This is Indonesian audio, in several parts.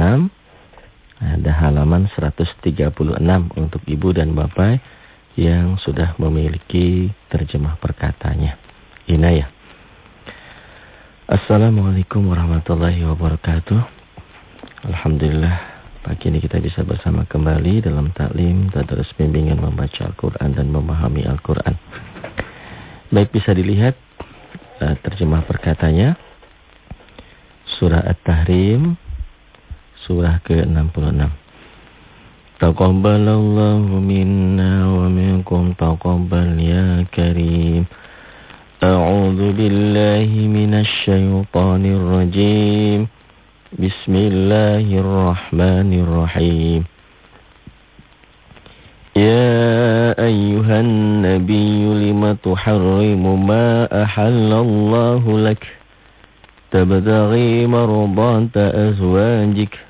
ke-66 ada halaman 136 untuk ibu dan bapak yang sudah memiliki terjemah perkatanya. Inayah. Assalamualaikum warahmatullahi wabarakatuh. Alhamdulillah pagi ini kita bisa bersama kembali dalam taklim tadarus bimbingan membaca Al-Qur'an dan memahami Al-Qur'an. Baik bisa dilihat uh, terjemah perkatanya surah At-Tahrim surah ke-66. Taqabbalallahu minna wa minkum taqabbal ya karim. A'udzu billahi minasy syaithanir rajim. Bismillahirrahmanirrahim. يا أيها النبي لم تحرم ما أحل الله لك مرضات أزواجك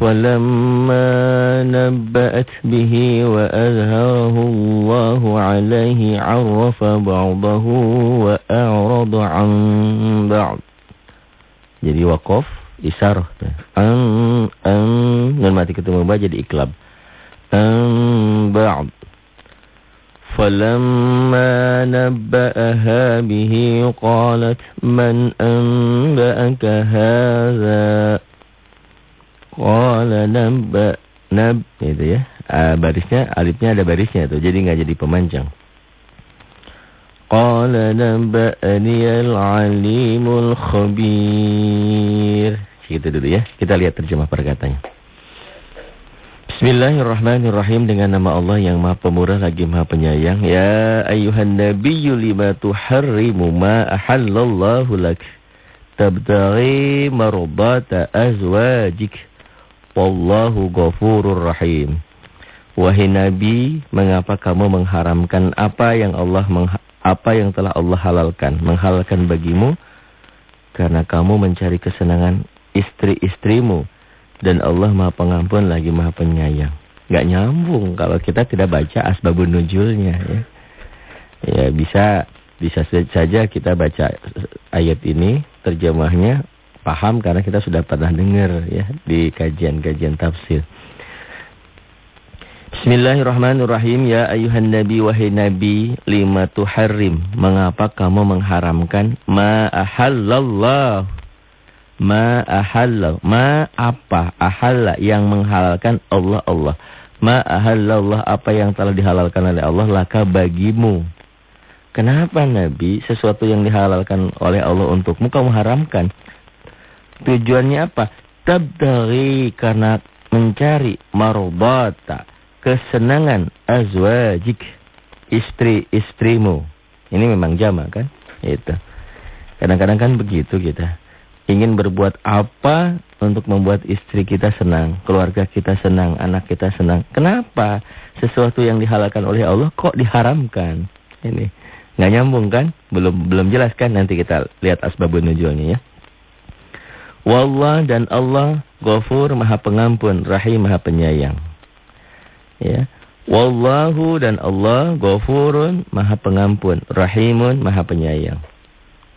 فلما نبأت به وأظهره الله عليه عرف بعضه وأعرض عن بعض. Jadi wakaf isyarah an an nun mati ketemu ba jadi iklab. An ba'd. فلما نبأها به قالت من أنبأك هذا Qala nabba nab itu ya. Uh, barisnya alifnya ada barisnya tuh. Jadi enggak jadi pemanjang. Qala nabba'ani al-alimul khabir. Gitu dulu ya. Kita lihat terjemah perkataannya. Bismillahirrahmanirrahim dengan nama Allah yang Maha Pemurah lagi Maha Penyayang. Ya ayuhan nabiyyu lima tuharrimu ma ahallallahu lak. Tabtaghi marbata azwajik. Wallahu ghafurur rahim. Wahai Nabi, mengapa kamu mengharamkan apa yang Allah apa yang telah Allah halalkan, menghalalkan bagimu? Karena kamu mencari kesenangan istri-istrimu dan Allah Maha Pengampun lagi Maha Penyayang. Gak nyambung kalau kita tidak baca asbabun nuzulnya ya. Ya bisa bisa saja kita baca ayat ini terjemahnya paham karena kita sudah pernah dengar ya di kajian-kajian tafsir. Bismillahirrahmanirrahim. Ya ayuhan nabi wahai nabi lima tuharrim. Mengapa kamu mengharamkan? Ma ahallallah. Ma ahalla ma apa? Ahalla yang menghalalkan Allah Allah. Ma ahallallah apa yang telah dihalalkan oleh Allah laka bagimu. Kenapa Nabi sesuatu yang dihalalkan oleh Allah untukmu kamu haramkan Tujuannya apa? Tabdari karena mencari marubata, kesenangan azwajik, istri-istrimu. Ini memang jama kan? Itu. Kadang-kadang kan begitu kita. Ingin berbuat apa untuk membuat istri kita senang, keluarga kita senang, anak kita senang. Kenapa? Sesuatu yang dihalalkan oleh Allah kok diharamkan? Ini. Nggak nyambung kan? Belum belum jelas kan? Nanti kita lihat asbabun nuzulnya ya. Wallah dan Allah Ghafur Maha Pengampun, Rahim Maha Penyayang. Ya. Wallahu dan Allah Ghafurun Maha Pengampun, Rahimun Maha Penyayang.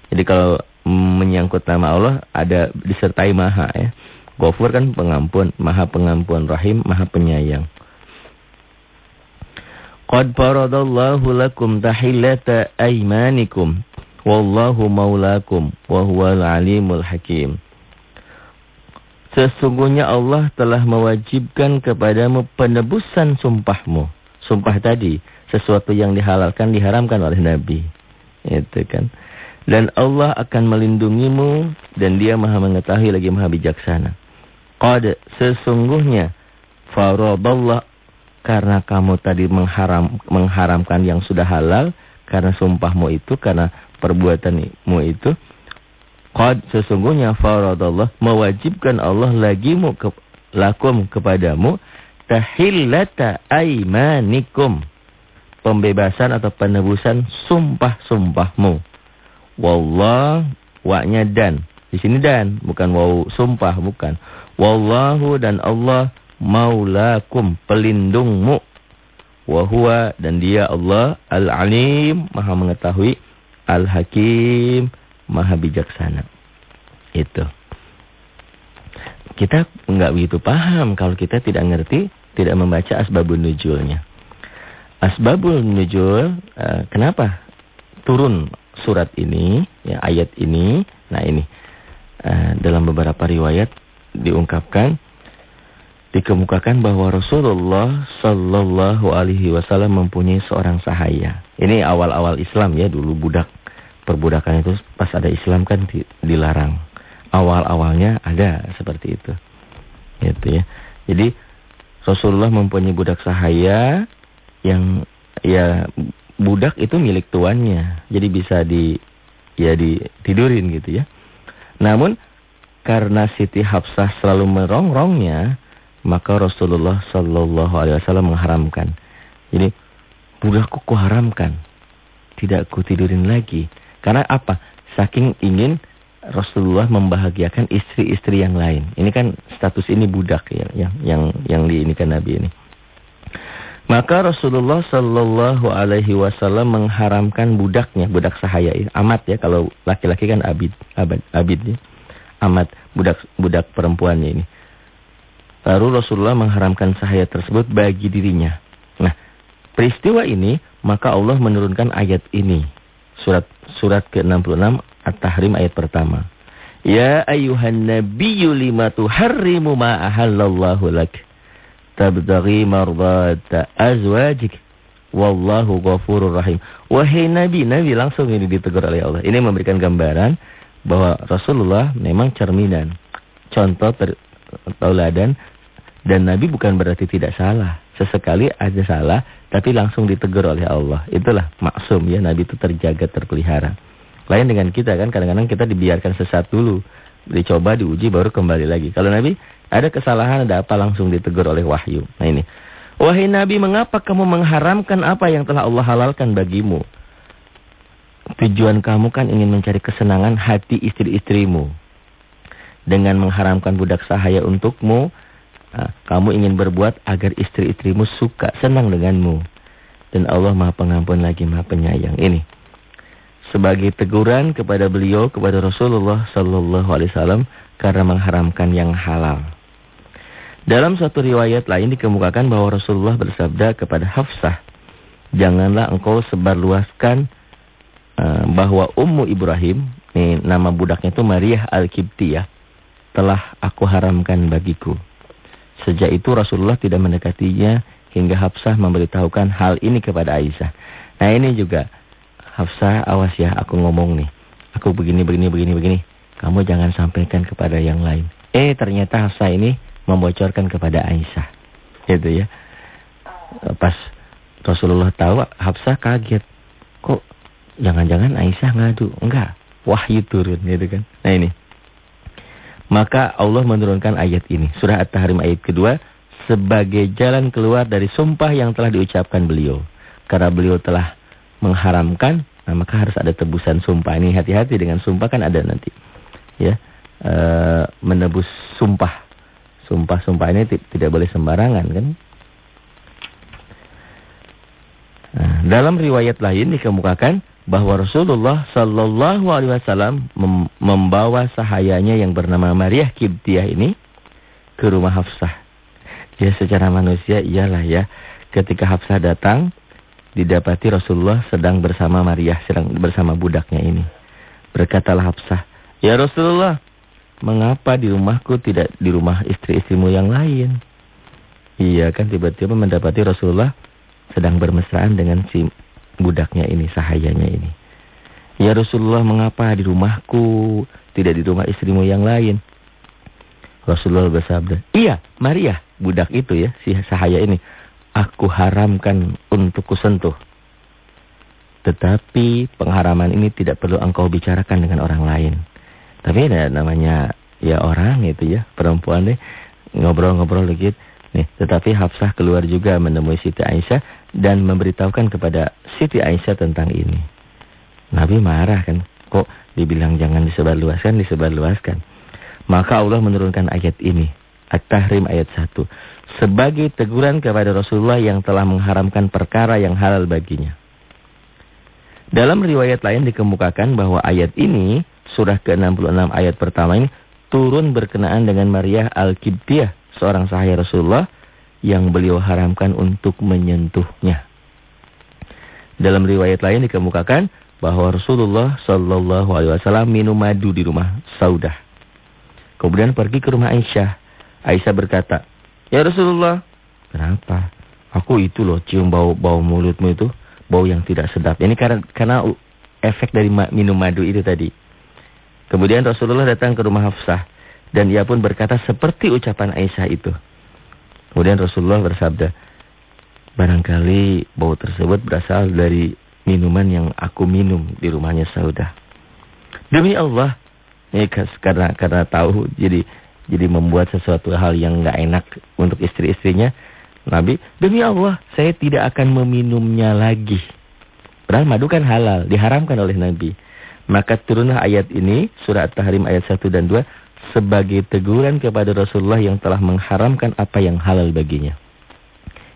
Jadi kalau menyangkut nama Allah ada disertai Maha ya. Ghafur kan pengampun, Maha Pengampun, Rahim Maha Penyayang. Qad faradallahu lakum tahillata aymanikum wallahu maulakum wa huwal alimul hakim. Sesungguhnya Allah telah mewajibkan kepadamu penebusan sumpahmu. Sumpah tadi, sesuatu yang dihalalkan diharamkan oleh Nabi. Itu kan. Dan Allah akan melindungimu dan dia maha mengetahui lagi maha bijaksana. Qad sesungguhnya faradallah karena kamu tadi mengharam, mengharamkan yang sudah halal karena sumpahmu itu karena perbuatanmu itu Qad sesungguhnya faradallah mewajibkan Allah lagimu ke, lakum kepadamu tahillata aimanikum. Pembebasan atau penebusan sumpah-sumpahmu. Wallah, waknya dan. Di sini dan, bukan wow sumpah, bukan. Wallahu dan Allah maulakum, pelindungmu. Wahuwa dan dia Allah al-alim, maha mengetahui. Al-hakim, maha bijaksana. Itu. Kita nggak begitu paham kalau kita tidak ngerti, tidak membaca asbabun nujulnya. Asbabul nujul, uh, kenapa turun surat ini, ya, ayat ini? Nah ini, uh, dalam beberapa riwayat diungkapkan, dikemukakan bahwa Rasulullah Sallallahu Alaihi Wasallam mempunyai seorang sahaya. Ini awal-awal Islam ya, dulu budak perbudakan itu pas ada Islam kan dilarang. Awal-awalnya ada seperti itu. Gitu ya. Jadi Rasulullah mempunyai budak sahaya yang ya budak itu milik tuannya. Jadi bisa di ya ditidurin gitu ya. Namun karena Siti Hafsah selalu merongrongnya, maka Rasulullah Shallallahu alaihi wasallam mengharamkan. Jadi budakku kuharamkan. Tidak ku tidurin lagi. Karena apa? Saking ingin Rasulullah membahagiakan istri-istri yang lain. Ini kan status ini budak ya, yang yang yang diinikan Nabi ini. Maka Rasulullah Shallallahu Alaihi Wasallam mengharamkan budaknya, budak sahaya, amat ya kalau laki-laki kan abid, abad, abid ya, amat budak budak perempuannya ini. Lalu Rasulullah mengharamkan sahaya tersebut bagi dirinya. Nah, peristiwa ini maka Allah menurunkan ayat ini, surat surat ke-66 At-Tahrim ayat pertama. Ya ayuhan nabiyyu lima tuharrimu ma ahallallahu lak tabtaghi mardata azwajik wallahu ghafurur rahim. Wahai Nabi, Nabi langsung ini ditegur oleh Allah. Ini memberikan gambaran bahwa Rasulullah memang cerminan, contoh tauladan dan Nabi bukan berarti tidak salah. Sesekali ada salah, tapi langsung ditegur oleh Allah. Itulah maksum ya, Nabi itu terjaga, terpelihara. Lain dengan kita kan, kadang-kadang kita dibiarkan sesat dulu. Dicoba, diuji, baru kembali lagi. Kalau Nabi ada kesalahan, ada apa langsung ditegur oleh wahyu. Nah ini. Wahai Nabi, mengapa kamu mengharamkan apa yang telah Allah halalkan bagimu? Tujuan kamu kan ingin mencari kesenangan hati istri-istrimu. Dengan mengharamkan budak sahaya untukmu, kamu ingin berbuat agar istri-istrimu suka, senang denganmu. Dan Allah maha pengampun lagi, maha penyayang. Ini. Sebagai teguran kepada beliau, kepada Rasulullah Sallallahu Alaihi Wasallam karena mengharamkan yang halal. Dalam suatu riwayat lain dikemukakan bahwa Rasulullah bersabda kepada Hafsah, "Janganlah engkau sebarluaskan uh, bahwa Ummu Ibrahim, ini nama budaknya itu Maria Al-Kibtiyah, telah aku haramkan bagiku." Sejak itu Rasulullah tidak mendekatinya hingga Hafsah memberitahukan hal ini kepada Aisyah. Nah, ini juga Hafsah, awas ya aku ngomong nih. Aku begini begini begini begini. Kamu jangan sampaikan kepada yang lain. Eh, ternyata Hafsah ini membocorkan kepada Aisyah. Gitu ya. Pas Rasulullah tahu, Hafsah kaget. Kok jangan-jangan Aisyah ngadu? Enggak, wahyu turun gitu kan. Nah ini. Maka Allah menurunkan ayat ini. Surah At-Tahrim ayat kedua. Sebagai jalan keluar dari sumpah yang telah diucapkan beliau. Karena beliau telah mengharamkan, nah maka harus ada tebusan sumpah. Ini hati-hati dengan sumpah kan ada nanti. Ya, e, menebus sumpah Sumpah-sumpah ini tidak boleh sembarangan kan. Nah, dalam riwayat lain dikemukakan bahwa Rasulullah Shallallahu Alaihi Wasallam mem membawa sahayanya yang bernama Maria Kibtiyah ini ke rumah Hafsah. Ya secara manusia iyalah ya. Ketika Hafsah datang, didapati Rasulullah sedang bersama Maria, sedang bersama budaknya ini. Berkatalah Hafsah, Ya Rasulullah, Mengapa di rumahku tidak di rumah istri-istrimu yang lain? Iya kan tiba-tiba mendapati Rasulullah sedang bermesraan dengan si budaknya ini, sahayanya ini. Ya Rasulullah mengapa di rumahku tidak di rumah istrimu yang lain? Rasulullah bersabda, iya Maria, budak itu ya, si sahaya ini. Aku haramkan untuk kusentuh. Tetapi pengharaman ini tidak perlu engkau bicarakan dengan orang lain. Tapi ada namanya ya orang itu ya, perempuan deh ngobrol-ngobrol dikit. Nih, tetapi Hafsah keluar juga menemui Siti Aisyah dan memberitahukan kepada Siti Aisyah tentang ini. Nabi marah kan, kok dibilang jangan disebarluaskan, disebarluaskan. Maka Allah menurunkan ayat ini, At-Tahrim ayat 1. Sebagai teguran kepada Rasulullah yang telah mengharamkan perkara yang halal baginya. Dalam riwayat lain dikemukakan bahwa ayat ini, surah ke-66 ayat pertama ini, turun berkenaan dengan Maria Al-Kibtiyah seorang sahaya Rasulullah yang beliau haramkan untuk menyentuhnya. Dalam riwayat lain dikemukakan bahwa Rasulullah Shallallahu Alaihi Wasallam minum madu di rumah Saudah. Kemudian pergi ke rumah Aisyah. Aisyah berkata, Ya Rasulullah, kenapa? Aku itu loh cium bau bau mulutmu itu, bau yang tidak sedap. Ini karena karena efek dari minum madu itu tadi. Kemudian Rasulullah datang ke rumah Hafsah. Dan ia pun berkata seperti ucapan Aisyah itu. Kemudian Rasulullah bersabda, barangkali bau tersebut berasal dari minuman yang aku minum di rumahnya Saudah. Demi Allah, ini karena karena tahu jadi jadi membuat sesuatu hal yang nggak enak untuk istri-istrinya. Nabi, demi Allah, saya tidak akan meminumnya lagi. Padahal madu kan halal, diharamkan oleh Nabi. Maka turunlah ayat ini, surat Tahrim ayat 1 dan 2, sebagai teguran kepada Rasulullah yang telah mengharamkan apa yang halal baginya.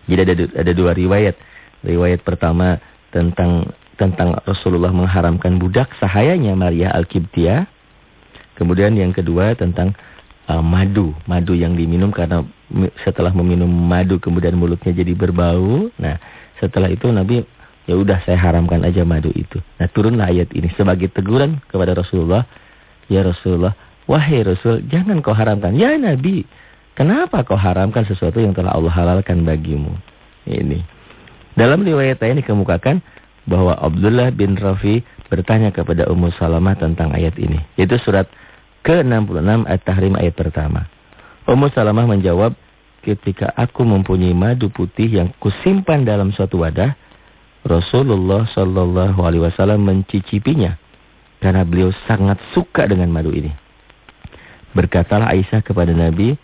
Jadi ada, ada dua riwayat. Riwayat pertama tentang tentang Rasulullah mengharamkan budak sahayanya Maria Al-Kibtiyah. Kemudian yang kedua tentang uh, madu. Madu yang diminum karena setelah meminum madu kemudian mulutnya jadi berbau. Nah setelah itu Nabi ya udah saya haramkan aja madu itu. Nah turunlah ayat ini sebagai teguran kepada Rasulullah. Ya Rasulullah Wahai Rasul, jangan kau haramkan. Ya Nabi, kenapa kau haramkan sesuatu yang telah Allah halalkan bagimu? Ini. Dalam riwayat lain dikemukakan bahwa Abdullah bin Rafi bertanya kepada Ummu Salamah tentang ayat ini. Itu surat ke-66 At-Tahrim ayat pertama. Ummu Salamah menjawab, ketika aku mempunyai madu putih yang kusimpan dalam suatu wadah, Rasulullah Shallallahu Alaihi Wasallam mencicipinya karena beliau sangat suka dengan madu ini. Berkatalah Aisyah kepada Nabi,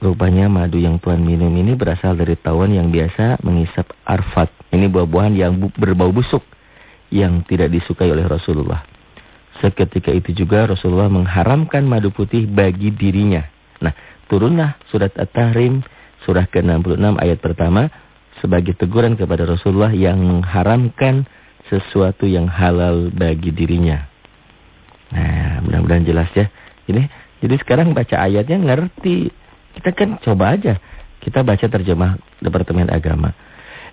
rupanya madu yang Tuhan minum ini berasal dari tawon yang biasa mengisap arfat. Ini buah-buahan yang berbau busuk yang tidak disukai oleh Rasulullah. Seketika itu juga Rasulullah mengharamkan madu putih bagi dirinya. Nah, turunlah surat At-Tahrim surah ke-66 ayat pertama sebagai teguran kepada Rasulullah yang mengharamkan sesuatu yang halal bagi dirinya. Nah, mudah-mudahan jelas ya. Ini jadi sekarang baca ayatnya ngerti. Kita kan coba aja. Kita baca terjemah Departemen Agama.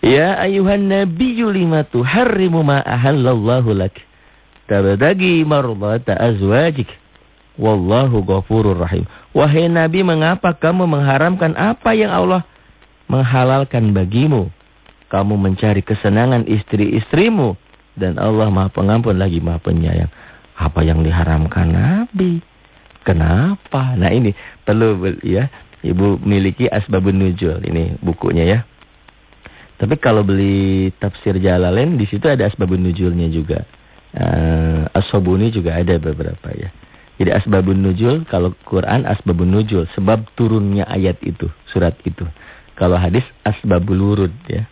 Ya ayuhan nabiyyu lima tuharrimu ma ahallallahu lak. Tabadagi mardata azwajik. Wallahu ghafurur rahim. Wahai Nabi, mengapa kamu mengharamkan apa yang Allah menghalalkan bagimu? Kamu mencari kesenangan istri-istrimu. Dan Allah maha pengampun lagi maha penyayang. Apa yang diharamkan Nabi? Kenapa? Nah ini perlu ya Ibu miliki Asbabun Nujul ini bukunya ya. Tapi kalau beli tafsir Jalalain di situ ada Asbabun Nujulnya juga. Uh, juga ada beberapa ya. Jadi Asbabun Nujul kalau Quran Asbabun Nujul sebab turunnya ayat itu, surat itu. Kalau hadis Asbabul Wurud ya.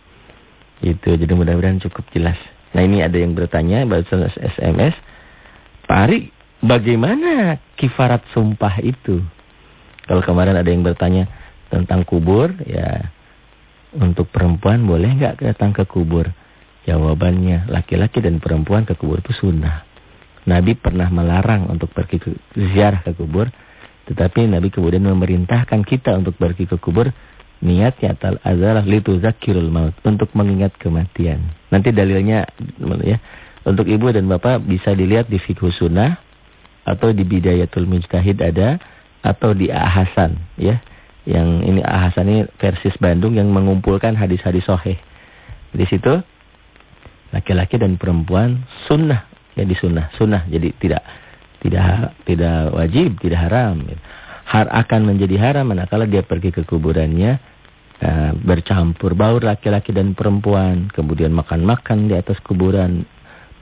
Itu jadi mudah-mudahan cukup jelas. Nah ini ada yang bertanya barusan SMS. Pak Ari Bagaimana kifarat sumpah itu? Kalau kemarin ada yang bertanya tentang kubur, ya untuk perempuan boleh nggak datang ke kubur? Jawabannya, laki-laki dan perempuan ke kubur itu sunnah. Nabi pernah melarang untuk pergi ke ziarah ke kubur, tetapi Nabi kemudian memerintahkan kita untuk pergi ke kubur. Niatnya adalah litu zakirul maut, untuk mengingat kematian. Nanti dalilnya ya, untuk ibu dan bapak bisa dilihat di fikih sunnah atau di Bidayatul Mujtahid ada atau di Ahasan ya. Yang ini Ahasan ini versis Bandung yang mengumpulkan hadis-hadis sahih. Di situ laki-laki dan perempuan sunnah. Ya di sunnah. Sunnah jadi tidak tidak tidak wajib tidak haram har akan menjadi haram manakala dia pergi ke kuburannya uh, bercampur baur laki-laki dan perempuan kemudian makan-makan di atas kuburan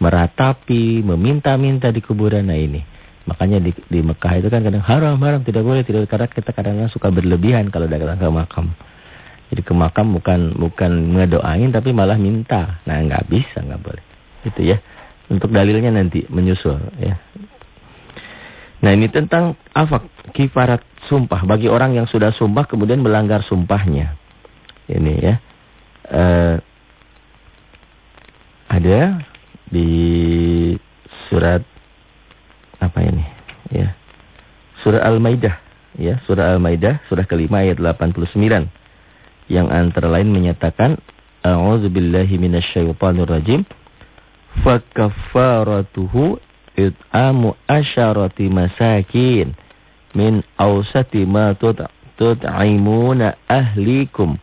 meratapi meminta-minta di kuburan. Nah ini Makanya di, di Mekah itu kan kadang haram, haram, tidak boleh, tidak karena kita kadang-kadang suka berlebihan kalau datang ke makam. Jadi ke makam bukan bukan ngedoain tapi malah minta. Nah, nggak bisa, nggak boleh. Itu ya. Untuk dalilnya nanti menyusul ya. Nah, ini tentang afak kifarat sumpah bagi orang yang sudah sumpah kemudian melanggar sumpahnya. Ini ya. Uh, ada di surat apa ini? Ya. Surah Al-Maidah, ya, surah Al-Maidah surah kelima ayat 89 yang antara lain menyatakan a'udzubillahi minasyaitonir rajim. Fakaffaratuhu it'amu asyarati masakin min awsati ma tut'imuna ahlikum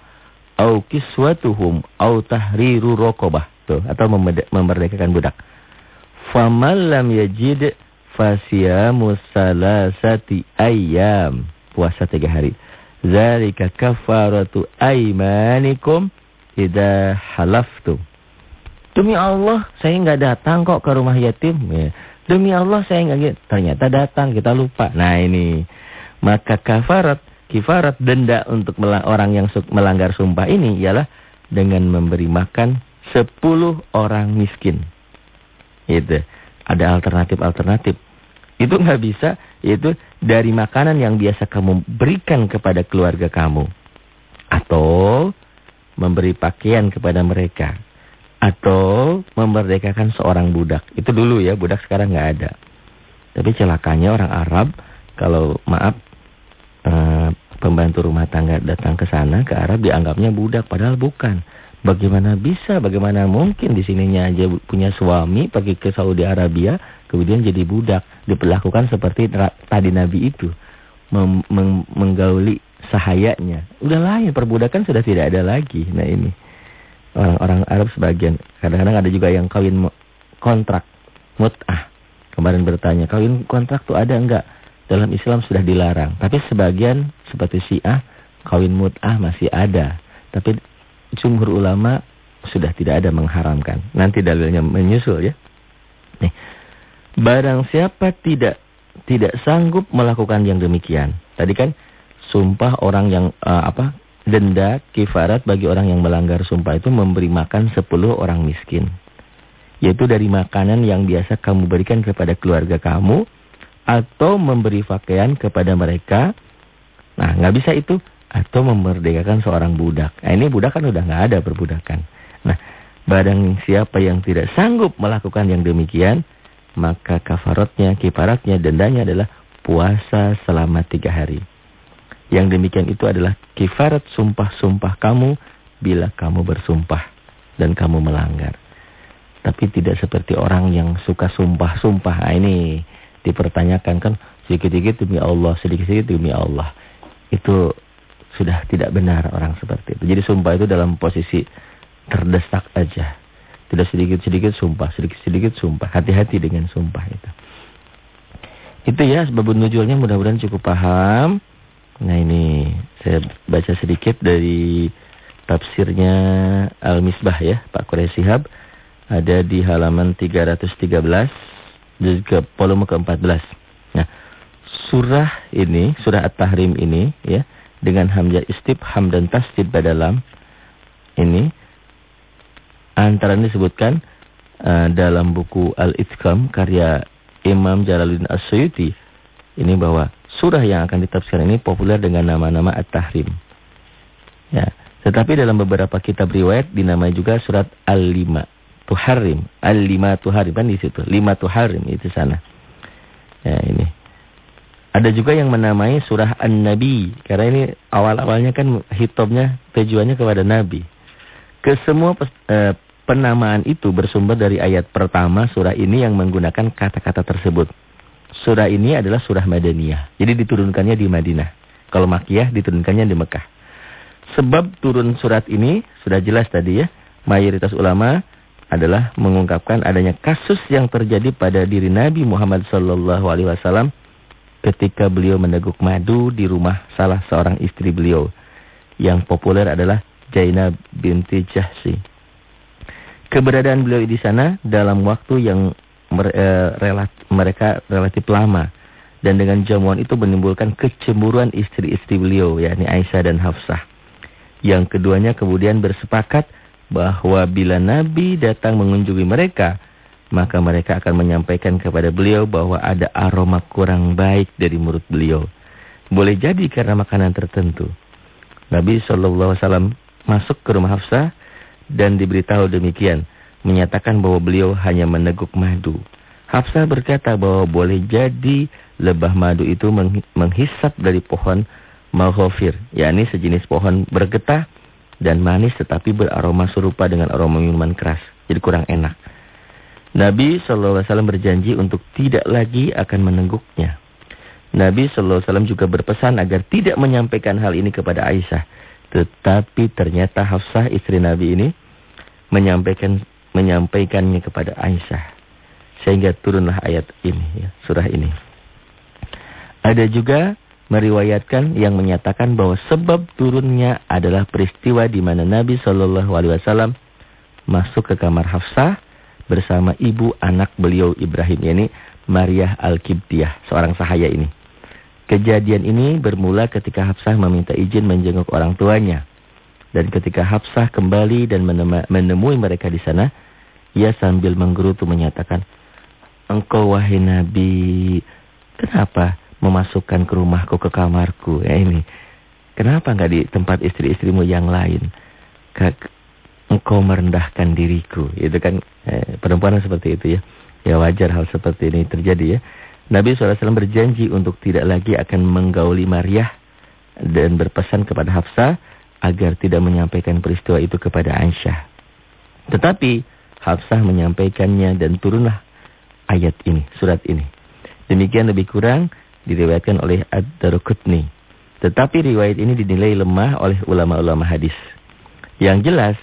au kiswatuhum au tahriru raqabah tuh atau memerdekakan budak. Faman lam yajid Fasiyamu salasati ayyam. Puasa tiga hari. Zalika kafaratu aymanikum idha halaftum. Demi Allah, saya nggak datang kok ke rumah yatim. Ya. Demi Allah, saya nggak Ternyata datang, kita lupa. Nah ini. Maka kafarat, kifarat denda untuk orang yang melanggar sumpah ini ialah dengan memberi makan sepuluh orang miskin. Itu. Ada alternatif-alternatif. Itu nggak bisa, yaitu dari makanan yang biasa kamu berikan kepada keluarga kamu. Atau memberi pakaian kepada mereka. Atau memerdekakan seorang budak. Itu dulu ya, budak sekarang nggak ada. Tapi celakanya orang Arab, kalau maaf, eh, pembantu rumah tangga datang ke sana, ke Arab dianggapnya budak, padahal bukan. Bagaimana bisa, bagaimana mungkin di sininya aja punya suami pergi ke Saudi Arabia, kemudian jadi budak, diperlakukan seperti tadi Nabi itu, mem meng menggauli sahayanya. Udah lain, perbudakan sudah tidak ada lagi. Nah ini, orang-orang Arab sebagian, kadang-kadang ada juga yang kawin kontrak, mut'ah. Kemarin bertanya, kawin kontrak tuh ada enggak? Dalam Islam sudah dilarang. Tapi sebagian seperti Syiah, kawin mut'ah masih ada. Tapi jumhur ulama sudah tidak ada mengharamkan. Nanti dalilnya menyusul ya. Nih, barang siapa tidak tidak sanggup melakukan yang demikian. Tadi kan sumpah orang yang uh, apa? denda kifarat bagi orang yang melanggar sumpah itu memberi makan 10 orang miskin. Yaitu dari makanan yang biasa kamu berikan kepada keluarga kamu atau memberi pakaian kepada mereka. Nah, nggak bisa itu atau memerdekakan seorang budak. Nah, ini budak kan udah nggak ada perbudakan. Nah, barang siapa yang tidak sanggup melakukan yang demikian, maka kafaratnya, kiparatnya, dendanya adalah puasa selama tiga hari. Yang demikian itu adalah kifarat sumpah-sumpah kamu bila kamu bersumpah dan kamu melanggar. Tapi tidak seperti orang yang suka sumpah-sumpah. Nah, ini dipertanyakan kan sedikit-sedikit demi Allah, sedikit-sedikit demi Allah. Itu sudah tidak benar orang seperti itu. Jadi sumpah itu dalam posisi terdesak aja. Tidak sedikit-sedikit sumpah, sedikit-sedikit sumpah. Hati-hati dengan sumpah itu. Itu ya sebab nujulnya mudah-mudahan cukup paham. Nah ini saya baca sedikit dari tafsirnya Al-Misbah ya, Pak Quraish Sihab. Ada di halaman 313, juga volume ke-14. Nah, surah ini, surah At-Tahrim ini ya, dengan hamzah istifham dan tasdid pada lam ini antara ini disebutkan uh, dalam buku Al-Itqam karya Imam Jalaluddin As-Suyuti ini bahwa surah yang akan ditafsirkan ini populer dengan nama-nama At-Tahrim. Ya, tetapi dalam beberapa kitab riwayat dinamai juga surat Al-Lima Tuharim, Al-Lima Tuharim kan di situ. Lima Tuharim itu sana. Ya, ini. Ada juga yang menamai surah An-Nabi. Karena ini awal-awalnya kan hitobnya tujuannya kepada Nabi. Kesemua eh, penamaan itu bersumber dari ayat pertama surah ini yang menggunakan kata-kata tersebut. Surah ini adalah surah Madaniyah. Jadi diturunkannya di Madinah. Kalau Makiyah diturunkannya di Mekah. Sebab turun surat ini sudah jelas tadi ya. Mayoritas ulama adalah mengungkapkan adanya kasus yang terjadi pada diri Nabi Muhammad sallallahu alaihi wasallam ketika beliau meneguk madu di rumah salah seorang istri beliau. Yang populer adalah Jainab binti Jahsi. Keberadaan beliau di sana dalam waktu yang eh, mereka relatif lama. Dan dengan jamuan itu menimbulkan kecemburuan istri-istri beliau, yakni Aisyah dan Hafsah. Yang keduanya kemudian bersepakat bahwa bila Nabi datang mengunjungi mereka, maka mereka akan menyampaikan kepada beliau bahwa ada aroma kurang baik dari mulut beliau. Boleh jadi karena makanan tertentu. Nabi SAW masuk ke rumah Hafsah dan diberitahu demikian. Menyatakan bahwa beliau hanya meneguk madu. Hafsah berkata bahwa boleh jadi lebah madu itu menghisap dari pohon maghofir. yakni sejenis pohon bergetah dan manis tetapi beraroma serupa dengan aroma minuman keras. Jadi kurang enak. Nabi SAW berjanji untuk tidak lagi akan menengguknya. Nabi SAW juga berpesan agar tidak menyampaikan hal ini kepada Aisyah. Tetapi ternyata Hafsah istri Nabi ini menyampaikan menyampaikannya kepada Aisyah. Sehingga turunlah ayat ini, ya, surah ini. Ada juga meriwayatkan yang menyatakan bahwa sebab turunnya adalah peristiwa di mana Nabi Wasallam masuk ke kamar Hafsah bersama ibu anak beliau Ibrahim ini Maria Al-Kibtiyah, seorang sahaya ini. Kejadian ini bermula ketika Hafsah meminta izin menjenguk orang tuanya. Dan ketika Hafsah kembali dan menemui mereka di sana, ia sambil menggerutu menyatakan, Engkau wahai Nabi, kenapa memasukkan ke rumahku ke kamarku? Ya ini, kenapa enggak di tempat istri-istrimu yang lain? Engkau merendahkan diriku. Itu kan eh, perempuan seperti itu ya. Ya wajar hal seperti ini terjadi ya. Nabi SAW berjanji untuk tidak lagi akan menggauli Maria dan berpesan kepada Hafsah agar tidak menyampaikan peristiwa itu kepada Aisyah. Tetapi Hafsah menyampaikannya dan turunlah ayat ini, surat ini. Demikian lebih kurang diriwayatkan oleh Ad-Darukutni. Tetapi riwayat ini dinilai lemah oleh ulama-ulama hadis. Yang jelas,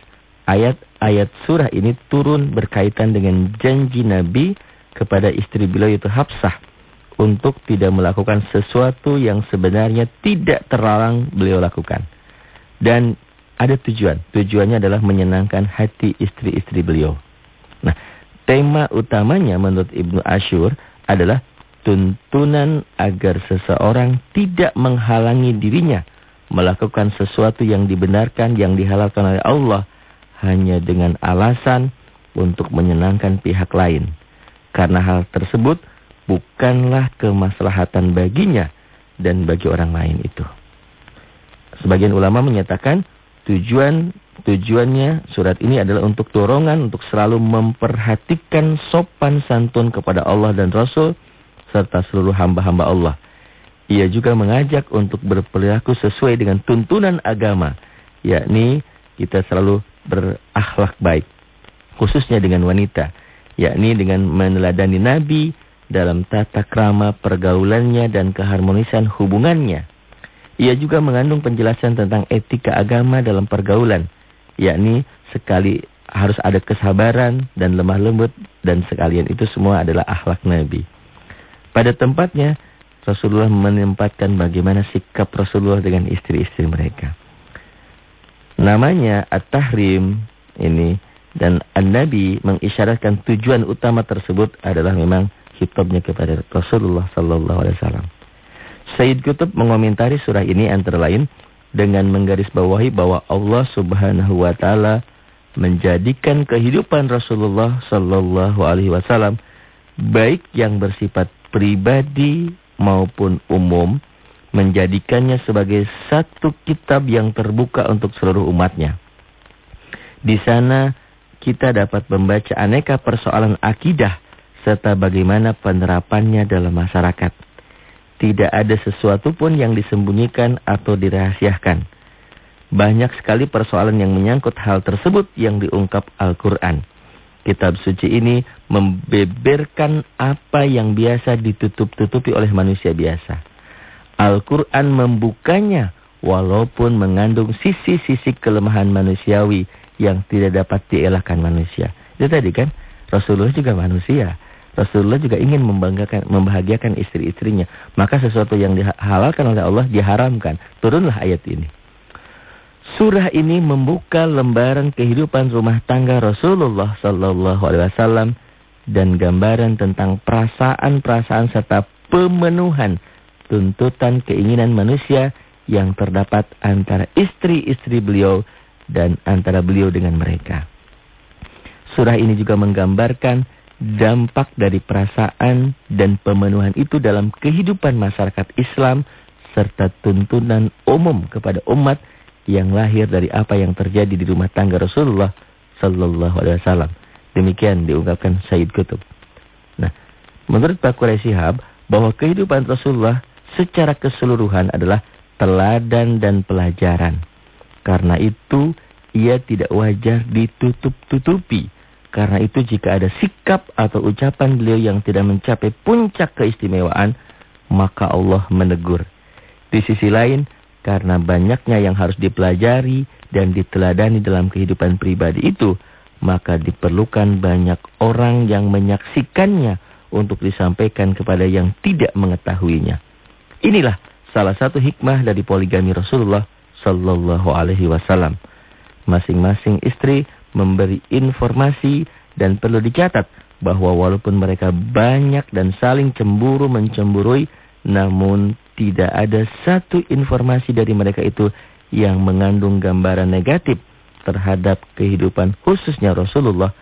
ayat-ayat surah ini turun berkaitan dengan janji Nabi kepada istri beliau yaitu Hafsah untuk tidak melakukan sesuatu yang sebenarnya tidak terlarang beliau lakukan. Dan ada tujuan. Tujuannya adalah menyenangkan hati istri-istri beliau. Nah, tema utamanya menurut Ibnu Ashur adalah tuntunan agar seseorang tidak menghalangi dirinya melakukan sesuatu yang dibenarkan, yang dihalalkan oleh Allah hanya dengan alasan untuk menyenangkan pihak lain. Karena hal tersebut bukanlah kemaslahatan baginya dan bagi orang lain itu. Sebagian ulama menyatakan tujuan tujuannya surat ini adalah untuk dorongan untuk selalu memperhatikan sopan santun kepada Allah dan Rasul serta seluruh hamba-hamba Allah. Ia juga mengajak untuk berperilaku sesuai dengan tuntunan agama, yakni kita selalu berakhlak baik, khususnya dengan wanita, yakni dengan meneladani Nabi dalam tata krama pergaulannya dan keharmonisan hubungannya. Ia juga mengandung penjelasan tentang etika agama dalam pergaulan, yakni sekali harus ada kesabaran dan lemah lembut dan sekalian itu semua adalah akhlak Nabi. Pada tempatnya Rasulullah menempatkan bagaimana sikap Rasulullah dengan istri-istri mereka. Namanya At-Tahrim ini dan An-Nabi mengisyaratkan tujuan utama tersebut adalah memang khitabnya kepada Rasulullah sallallahu alaihi wasallam. Said Qutb mengomentari surah ini antara lain dengan menggarisbawahi bahwa Allah Subhanahu wa taala menjadikan kehidupan Rasulullah sallallahu alaihi wasallam baik yang bersifat pribadi maupun umum menjadikannya sebagai satu kitab yang terbuka untuk seluruh umatnya. Di sana kita dapat membaca aneka persoalan akidah serta bagaimana penerapannya dalam masyarakat. Tidak ada sesuatu pun yang disembunyikan atau dirahasiakan. Banyak sekali persoalan yang menyangkut hal tersebut yang diungkap Al-Quran. Kitab suci ini membeberkan apa yang biasa ditutup-tutupi oleh manusia biasa. Al-Quran membukanya walaupun mengandung sisi-sisi kelemahan manusiawi yang tidak dapat dielakkan manusia. Itu tadi kan, Rasulullah juga manusia. Rasulullah juga ingin membanggakan, membahagiakan istri-istrinya. Maka sesuatu yang dihalalkan oleh Allah diharamkan. Turunlah ayat ini. Surah ini membuka lembaran kehidupan rumah tangga Rasulullah Sallallahu Alaihi Wasallam dan gambaran tentang perasaan-perasaan serta pemenuhan tuntutan keinginan manusia yang terdapat antara istri-istri beliau dan antara beliau dengan mereka. Surah ini juga menggambarkan dampak dari perasaan dan pemenuhan itu dalam kehidupan masyarakat Islam serta tuntunan umum kepada umat yang lahir dari apa yang terjadi di rumah tangga Rasulullah sallallahu alaihi wasallam. Demikian diungkapkan Said Kutub. Nah, menurut Pak Quraisy bahwa kehidupan Rasulullah secara keseluruhan adalah teladan dan pelajaran. Karena itu ia tidak wajar ditutup-tutupi. Karena itu jika ada sikap atau ucapan beliau yang tidak mencapai puncak keistimewaan, maka Allah menegur. Di sisi lain, karena banyaknya yang harus dipelajari dan diteladani dalam kehidupan pribadi itu, maka diperlukan banyak orang yang menyaksikannya untuk disampaikan kepada yang tidak mengetahuinya. Inilah salah satu hikmah dari poligami Rasulullah sallallahu alaihi wasallam. Masing-masing istri memberi informasi dan perlu dicatat bahwa walaupun mereka banyak dan saling cemburu mencemburui namun tidak ada satu informasi dari mereka itu yang mengandung gambaran negatif terhadap kehidupan khususnya Rasulullah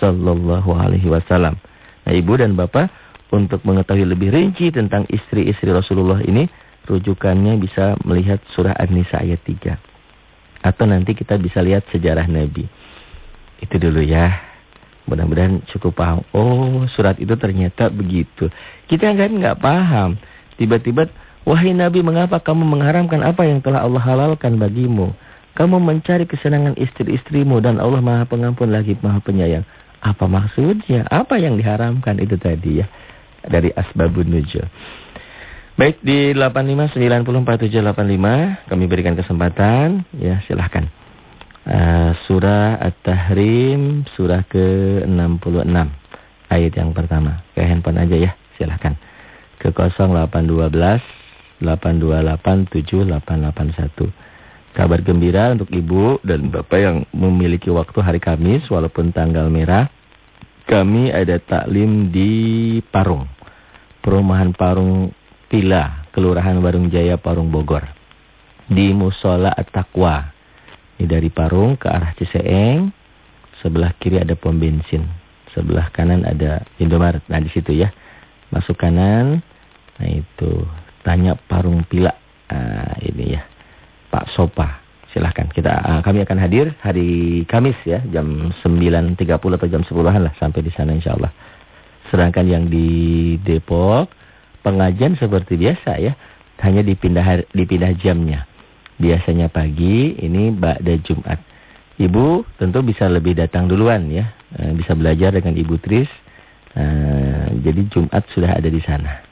sallallahu alaihi wasallam. Nah, Ibu dan Bapak untuk mengetahui lebih rinci tentang istri-istri Rasulullah ini, rujukannya bisa melihat surah An-Nisa ayat 3. Atau nanti kita bisa lihat sejarah Nabi. Itu dulu ya. Mudah-mudahan cukup paham. Oh, surat itu ternyata begitu. Kita kan nggak paham. Tiba-tiba, wahai Nabi, mengapa kamu mengharamkan apa yang telah Allah halalkan bagimu? Kamu mencari kesenangan istri-istrimu dan Allah maha pengampun lagi maha penyayang. Apa maksudnya? Apa yang diharamkan itu tadi ya? Dari Asbabun Nujul. Baik di 85904785 kami berikan kesempatan ya silahkan. Uh, surah At-Tahrim surah ke-66 ayat yang pertama. Ke handphone aja ya, silahkan. Ke 0812 8287881. Kabar gembira untuk ibu dan bapak yang memiliki waktu hari Kamis walaupun tanggal merah. Kami ada taklim di Parung. Perumahan Parung Pila, Kelurahan Warung Jaya Parung Bogor. Di Musola At-Taqwa. Ini dari Parung ke arah Ciseeng. Sebelah kiri ada pom bensin. Sebelah kanan ada Indomaret. Nah di situ ya. Masuk kanan. Nah itu. Tanya Parung Pila. Nah, ini ya. Pak Sopa. Silahkan. Kita, uh, kami akan hadir hari Kamis ya. Jam 9.30 atau jam 10-an lah. Sampai di sana insya Allah. Sedangkan yang di Depok. Pengajian seperti biasa ya. Hanya dipindah, dipindah jamnya. Biasanya pagi. Ini Ba'da Jumat. Ibu tentu bisa lebih datang duluan ya. Uh, bisa belajar dengan Ibu Tris. Uh, jadi Jumat sudah ada di sana.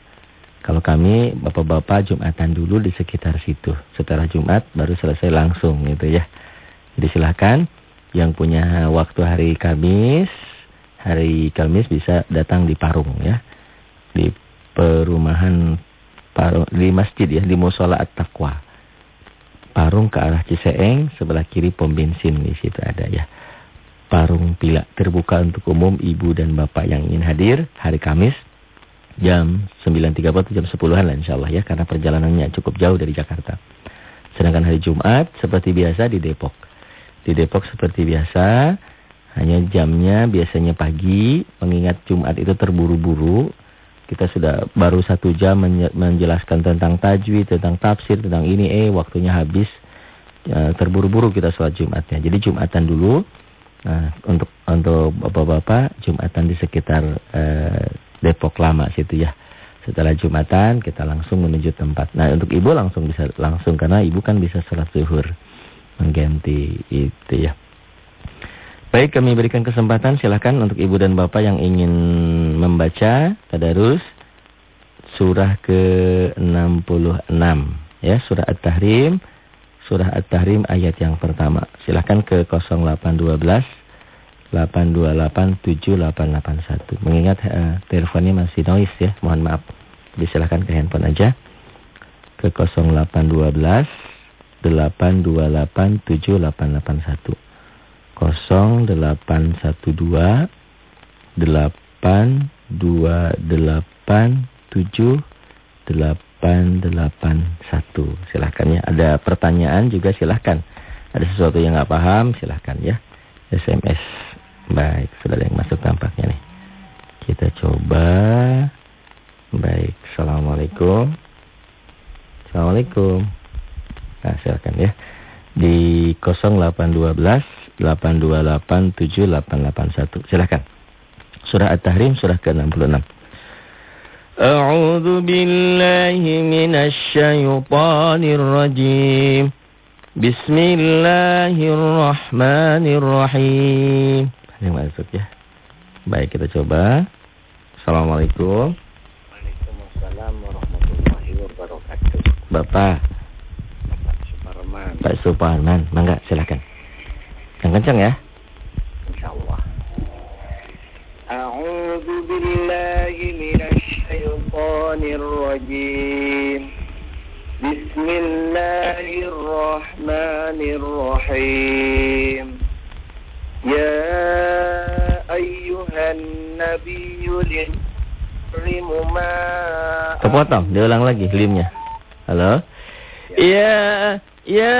Kalau kami bapak-bapak Jumatan dulu di sekitar situ. Setelah Jumat baru selesai langsung gitu ya. Jadi silakan yang punya waktu hari Kamis, hari Kamis bisa datang di Parung ya. Di perumahan Parung di masjid ya, di Musola At-Taqwa. Parung ke arah Ciseeng, sebelah kiri pom bensin di situ ada ya. Parung Pila terbuka untuk umum ibu dan bapak yang ingin hadir hari Kamis jam 9.30 atau jam 10-an lah insyaAllah ya. Karena perjalanannya cukup jauh dari Jakarta. Sedangkan hari Jumat seperti biasa di Depok. Di Depok seperti biasa. Hanya jamnya biasanya pagi. Mengingat Jumat itu terburu-buru. Kita sudah baru satu jam menjelaskan tentang tajwid, tentang tafsir, tentang ini. Eh waktunya habis. E, terburu-buru kita sholat Jumatnya. Jadi Jumatan dulu. Nah, untuk untuk bapak-bapak Jumatan di sekitar eh, Depok Lama situ ya. Setelah Jumatan kita langsung menuju tempat. Nah untuk ibu langsung bisa langsung karena ibu kan bisa sholat zuhur. Mengganti itu ya. Baik kami berikan kesempatan silahkan untuk ibu dan bapak yang ingin membaca tadarus surah ke-66 ya surah At-Tahrim surah At-Tahrim ayat yang pertama silahkan ke 0812 8287881. Mengingat uh, teleponnya masih noise ya, mohon maaf. Disilahkan ke handphone aja. Ke 0812 8287881. 0812 8287881. Silahkan ya. Ada pertanyaan juga silahkan. Ada sesuatu yang nggak paham silahkan ya. SMS. Baik, sudah ada yang masuk tampaknya nih. Kita coba. Baik, Assalamualaikum. Assalamualaikum. Nah, silakan ya. Di 0812 828 7881. Silakan. Surah At-Tahrim surah ke-66. A'udzu billahi minasy syaithanir rajim. Bismillahirrahmanirrahim. Yang masuk ya. Baik, kita coba. Assalamualaikum. Waalaikumsalam warahmatullahi wabarakatuh. Bapak. Bapak Suparman. Pak Suparman, mangga silakan. Yang kencang ya. Insyaallah. A'udzu billahi minasy syaithanir rajim. Bismillahirrahmanirrahim. Ya ayyuhan nabiyyu limu ma Kepotong, diulang lagi limnya. Halo? Ya Ya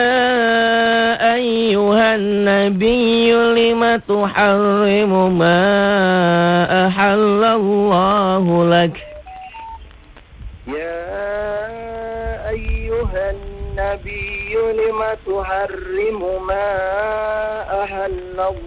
ayyuhan nabiyyu lima tuharrimu ma ahallallahu lak Ya أيها النبي لم تحرم ما أهل الله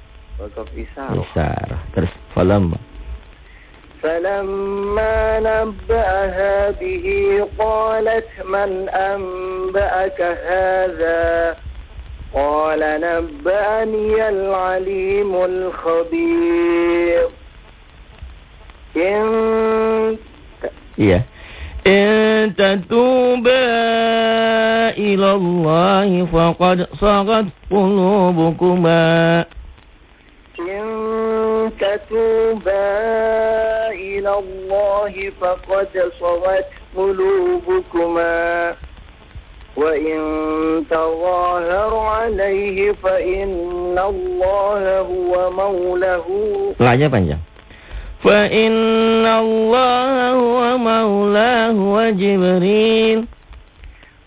wasaf isarah. Isarah. Terus فلما نبأها به قالت من أنبأك هذا قال نبأني العليم الخبير إن إن تتوبا إلى الله فقد صغت قلوبكما تتوبا إلى الله فقد صغت قلوبكما. وإن تظاهر عليه فإن الله هو مولاه. Lanya panjang. فإن الله هو مولاه وجبريل.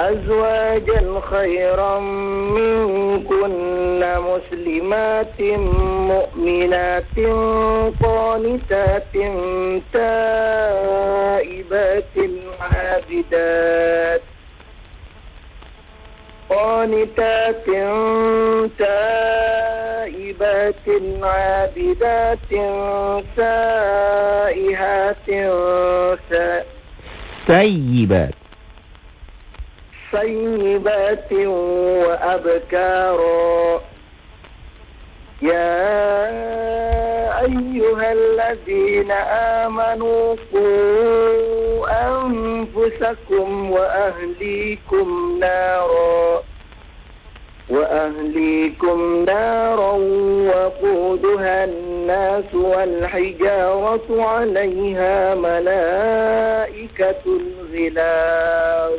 أزواجا خيرا منكن مسلمات مؤمنات قانتات تائبات عابدات قانتات تائبات عابدات سائحات سيبات. سيبات وأبكارا. يا أيها الذين آمنوا قوا أنفسكم وأهليكم نارا. وأهليكم نارا وقودها الناس والحجارة عليها ملائكة غلاظ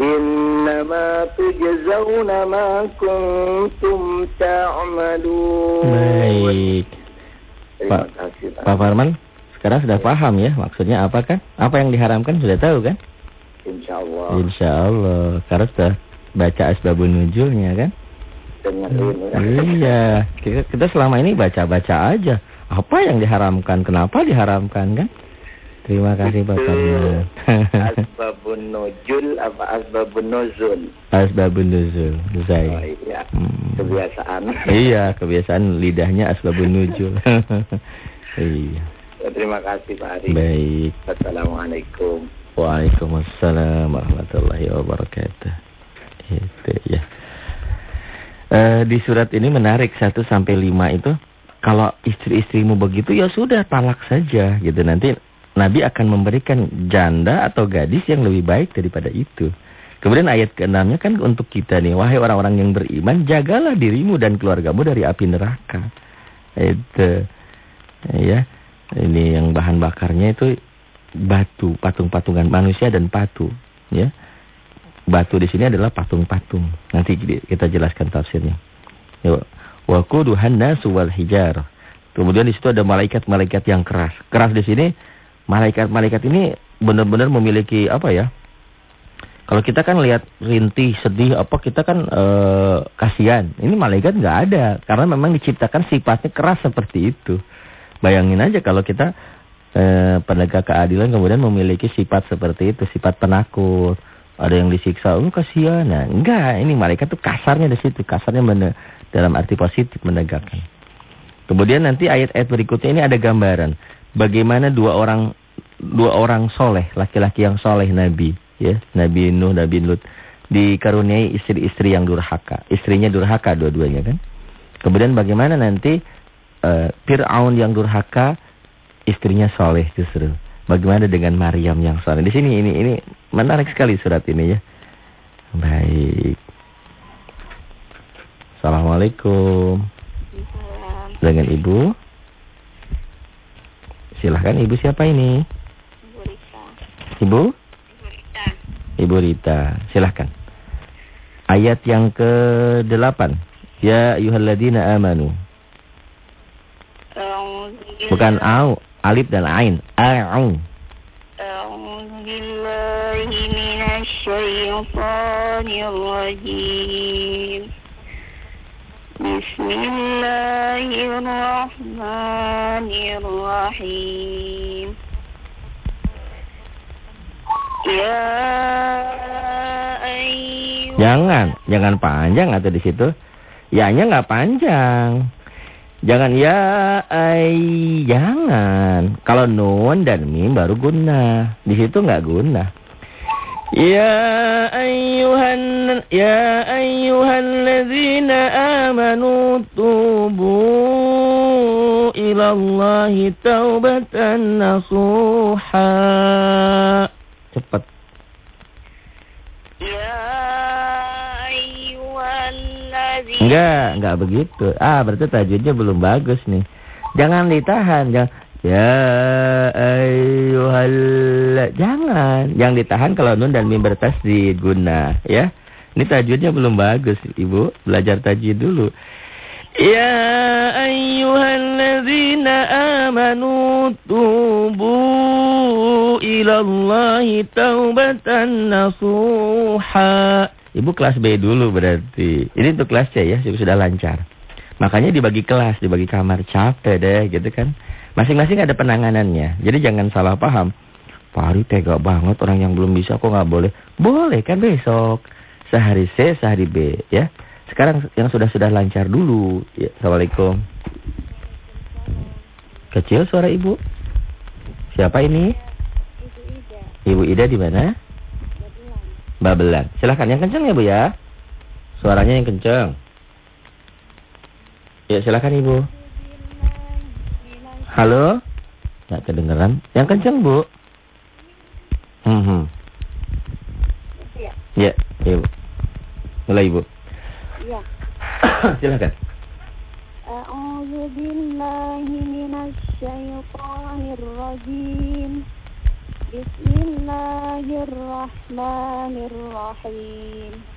إنما تجزون ما كنتم تعملون Baik. Terima Pak- kasih Pak. Pak Farman, sekarang sudah paham ya maksudnya apa kan? Apa yang diharamkan sudah tahu kan? Insya Allah Insya Allah. Karena sudah baca asbabun nuzulnya kan? dengerin ya. Iya. Kita, kita selama ini baca-baca aja. Apa yang diharamkan? Kenapa diharamkan kan? Terima kasih Pak Itu Farman. Asbabun nuzul apa asbabun nuzul? asbabun nuzul. Oh Saya. iya. Hmm. Kebiasaan. Iya, kebiasaan lidahnya asbabun nuzul. iya. Ya, Terima kasih Pak Ari. Baik. Assalamualaikum. Waalaikumsalam warahmatullahi wabarakatuh. Itu ya. Eh, di surat ini menarik 1 sampai 5 itu kalau istri-istrimu begitu ya sudah talak saja gitu nanti Nabi akan memberikan janda atau gadis yang lebih baik daripada itu. Kemudian ayat ke-6-nya kan untuk kita nih, wahai orang-orang yang beriman, jagalah dirimu dan keluargamu dari api neraka. Itu. Ya. Ini yang bahan bakarnya itu batu, patung-patungan manusia dan patu, ya. Batu di sini adalah patung-patung. Nanti kita jelaskan tafsirnya. Ya, wa quduhan nasu wal hijar. Kemudian di situ ada malaikat-malaikat yang keras. Keras di sini malaikat-malaikat ini benar-benar memiliki apa ya? Kalau kita kan lihat rintih, sedih apa kita kan eh, kasihan. Ini malaikat nggak ada karena memang diciptakan sifatnya keras seperti itu. Bayangin aja kalau kita eh, penegak keadilan kemudian memiliki sifat seperti itu, sifat penakut. Ada yang disiksa, oh kasihan. Nah, enggak, ini malaikat tuh kasarnya di situ, kasarnya mene- dalam arti positif menegakkan. Kemudian nanti ayat-ayat berikutnya ini ada gambaran bagaimana dua orang dua orang soleh, laki-laki yang soleh Nabi, ya, Nabi Nuh, Nabi Lut, dikaruniai istri-istri yang durhaka, istrinya durhaka dua-duanya kan. Kemudian bagaimana nanti eh, Fir'aun yang durhaka, istrinya soleh justru. Bagaimana dengan Maryam yang soleh? Di sini ini ini menarik sekali surat ini ya. Baik. Assalamualaikum. Dengan ibu. Silahkan ibu siapa ini? Ibu Rita. Ibu? Ibu Rita. Ibu Rita. Silahkan. Ayat yang ke-8. Ya ayuhalladzina amanu. Bukan au, alif dan ain. A'u. A'udzu billahi minasy syaithanir rajim. Bismillahirrahmanirrahim. Ya ayyuh Jangan, jangan panjang atau di situ. Ya-nya nggak panjang. Jangan ya ai, jangan. Kalau nun dan mim baru guna. Di situ nggak guna. Ya ayyuhan ya ayyuhalladzina amanu tubu ilallahi taubatan nasuha. Cepat. Ya ayyuhalladzina Enggak, enggak begitu. Ah, berarti tajwidnya belum bagus nih. Jangan ditahan, jangan. Ya ayyuhal jangan. Yang ditahan kalau nun dan mim bertasdid guna, ya. Ini tajwidnya belum bagus, Ibu. Belajar tajwid dulu. Ya ayyuhalladzina amanu tubu ilallahi taubatan nasuha. Ibu kelas B dulu berarti. Ini untuk kelas C ya, sudah lancar. Makanya dibagi kelas, dibagi kamar. Capek deh gitu kan. Masing-masing ada penanganannya. Jadi jangan salah paham. Pak tega banget orang yang belum bisa kok nggak boleh. Boleh kan besok. Sehari C, sehari B ya. Sekarang yang sudah-sudah lancar dulu. Ya, Assalamualaikum. Kecil suara ibu. Siapa ini? Ibu Ida di mana? Babelan. Silahkan yang kencang ya Bu ya. Suaranya yang kencang. Ya, silakan Ibu. Halo? Tak kedengeran. Yang kenceng, Bu. Mm -hmm. Ya, ya, Bu. Mulai, Bu. Iya. Silakan. Eh, A'udzu billahi minasy syaithanir rajim. Bismillahirrahmanirrahim.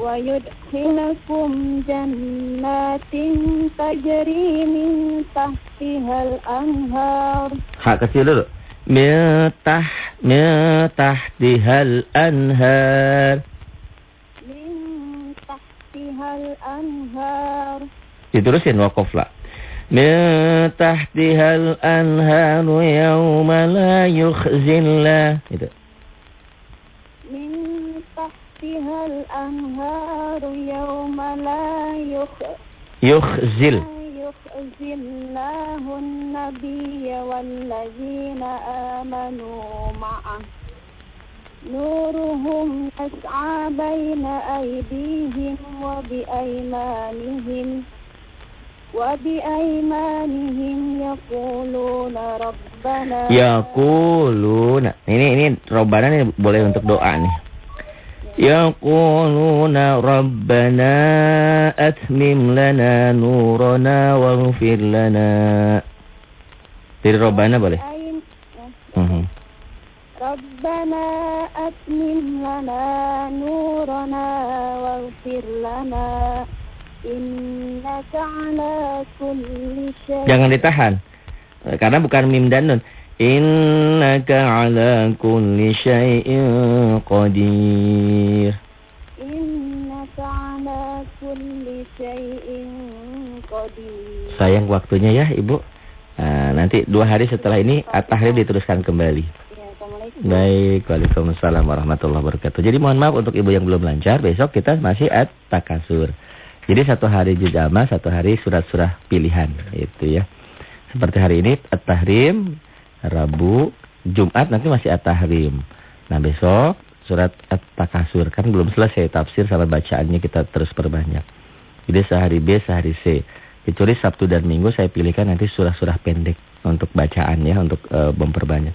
ويدخلكم جنات تجري من تحتها الأنهار Hak kecil dulu. Mitah, mitah dihal anhar. من تحتها الأنهار Diterusin wakaf lah. Min tahtihal anharu yawma la yukhzillah. Itu. من تحتها الأنهار يوم لا يخ- Yukhzil. لا يخزي الله النبي والذين آمنوا معه نورهم يسعى بين أيديهم وبأيمانهم وبأيمانهم يقولون ربنا Yaquluna. Ini ini robbana ini boleh untuk doa nih. Yaquluna rabbana atmim lana nurana waghfir lana. Jadi robbana boleh. أين- Mhm. ربنا أتمم لنا نورنا واغفر لنا إنك على كل شيء Jangan ditahan. Eh, Karena bukan mim dan nun. Innaka ala kulli syai'in qadir. Innaka ala kulli syai'in qadir. Sayang waktunya ya, Ibu. Nah, nanti dua hari setelah ini at-tahrir iya. diteruskan kembali. Ya, Baik, Waalaikumsalam warahmatullahi wabarakatuh. Jadi mohon maaf untuk Ibu yang belum lancar, besok kita masih at-takasur. Jadi satu hari jidama, satu hari surat-surat pilihan, itu ya. Seperti hari ini at-tahrim, Rabu, Jumat nanti masih at-tahrim. Nah besok surat at-takasur kan belum selesai tafsir sama bacaannya kita terus perbanyak. Jadi sehari B, sehari C. Kecuali Sabtu dan Minggu saya pilihkan nanti surah-surah pendek untuk bacaan ya, untuk eh, memperbanyak.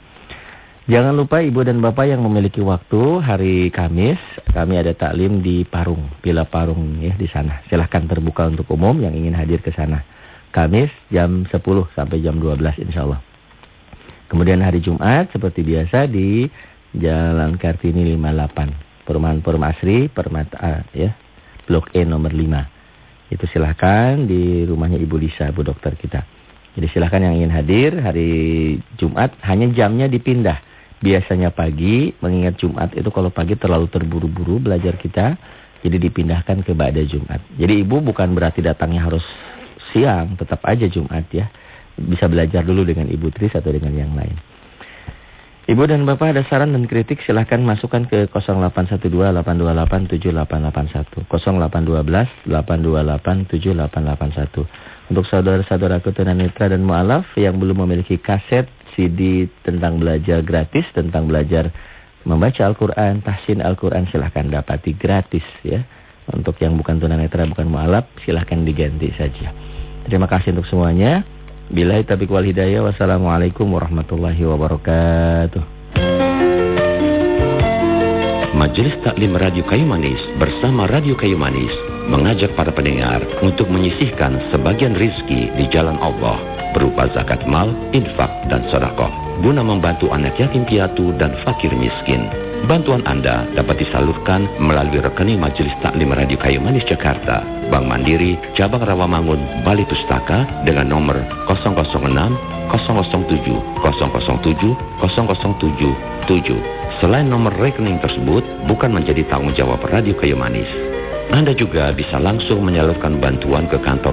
Jangan lupa ibu dan bapak yang memiliki waktu hari Kamis kami ada taklim di Parung, Pila Parung ya di sana. Silahkan terbuka untuk umum yang ingin hadir ke sana. Kamis jam 10 sampai jam 12 insya Allah. Kemudian hari Jumat seperti biasa di Jalan Kartini 58, Perumahan Perum Asri, Permata ya, Blok E nomor 5. Itu silahkan di rumahnya Ibu Lisa, Bu Dokter kita. Jadi silahkan yang ingin hadir hari Jumat hanya jamnya dipindah. Biasanya pagi, mengingat Jumat itu kalau pagi terlalu terburu-buru belajar kita. Jadi dipindahkan ke Ba'da Jumat. Jadi ibu bukan berarti datangnya harus siang, tetap aja Jumat ya. Bisa belajar dulu dengan Ibu Tris atau dengan yang lain. Ibu dan Bapak ada saran dan kritik silahkan masukkan ke 0812-828-7881. 0812-828-7881. Untuk saudara-saudaraku tunanetra dan mu'alaf yang belum memiliki kaset CD tentang belajar gratis, tentang belajar membaca Al-Quran, tahsin Al-Quran silahkan dapati gratis ya. Untuk yang bukan tunanetra, bukan mu'alaf silahkan diganti saja. Terima kasih untuk semuanya. Bilahi taufiq wal hidayah. Wassalamualaikum warahmatullahi wabarakatuh. Majelis Taklim Radio Kayu Manis bersama Radio Kayu Manis mengajak para pendengar untuk menyisihkan sebagian rizki di jalan Allah berupa zakat mal, infak, dan sedekah guna membantu anak yatim piatu dan fakir miskin. Bantuan Anda dapat disalurkan melalui rekening Majelis Taklim Radio Kayu Manis Jakarta, Bank Mandiri, Cabang Rawamangun, Bali Pustaka dengan nomor 006 007 007 0077. Selain nomor rekening tersebut bukan menjadi tanggung jawab Radio Kayu Manis. Anda juga bisa langsung menyalurkan bantuan ke kantor